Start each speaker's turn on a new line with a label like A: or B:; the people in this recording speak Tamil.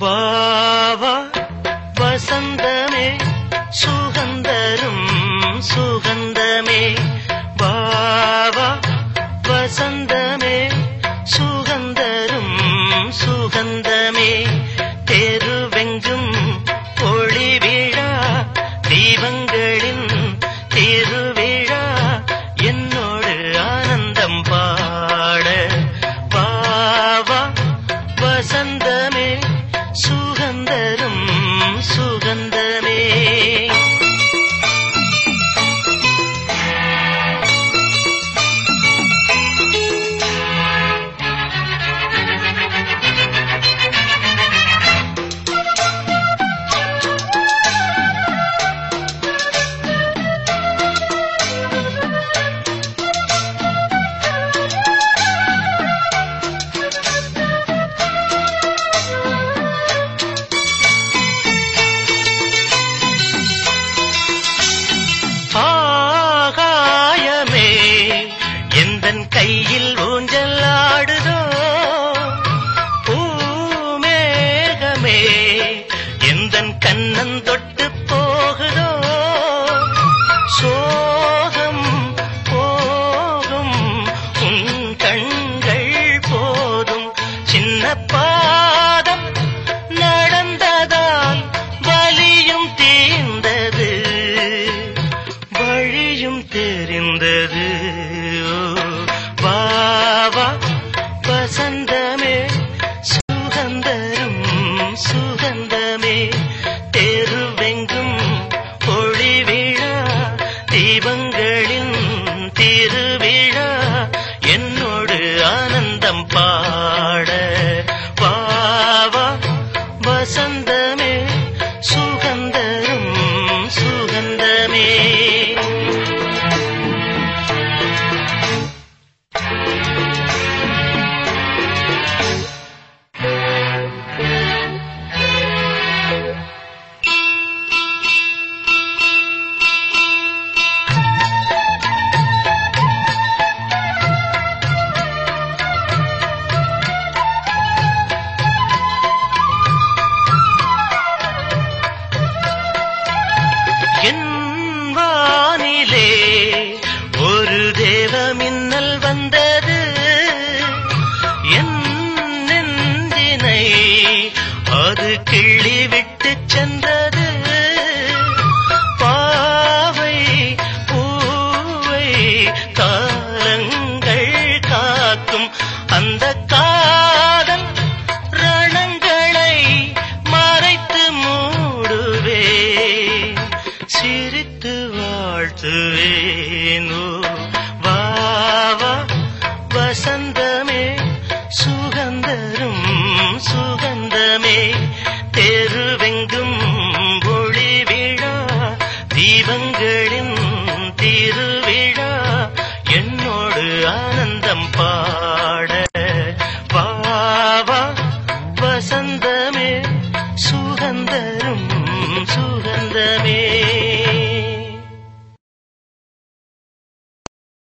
A: வாவா வசந்தமே சுகந்தரும் சுகந்தமே. வாவா வசந்தமே சுகந்தரும் சுகந்தமே. தெருவெங்கும் ஒளி விழா தீபங்களின் திருவிழா. என்னோடு ஆனந்தம் பாட. வாவா வசந்தமே கையில் ஊஞ்சல் ஆடுதோ? பூமேகமே எந்த கண்ணன் தொட்டு போகுதோ? சோகம் போகும் உன் கண்கள் போதும். சின்ன பாதம் நடந்ததால் வலியும் தீர்ந்தது வழியும் தெரிந்தது. தெய்வங்களின் திருவிழா என்னோடு ஆனந்தம் பாட காது கிள்ளி விட்டு சென்றது. பாவை பூவை காலங்கள் காக்கும் அந்த காதல் ரணங்களை மறைத்து மூடுவே. சிரித்து வாழ்த்துவேனோ. வாவா வசந்தமே. தெய்வங்களின் திருவிழா என்னோடு ஆனந்தம் பாட. வாவா வசந்தமே சுகந்தரும் சுகந்தமே.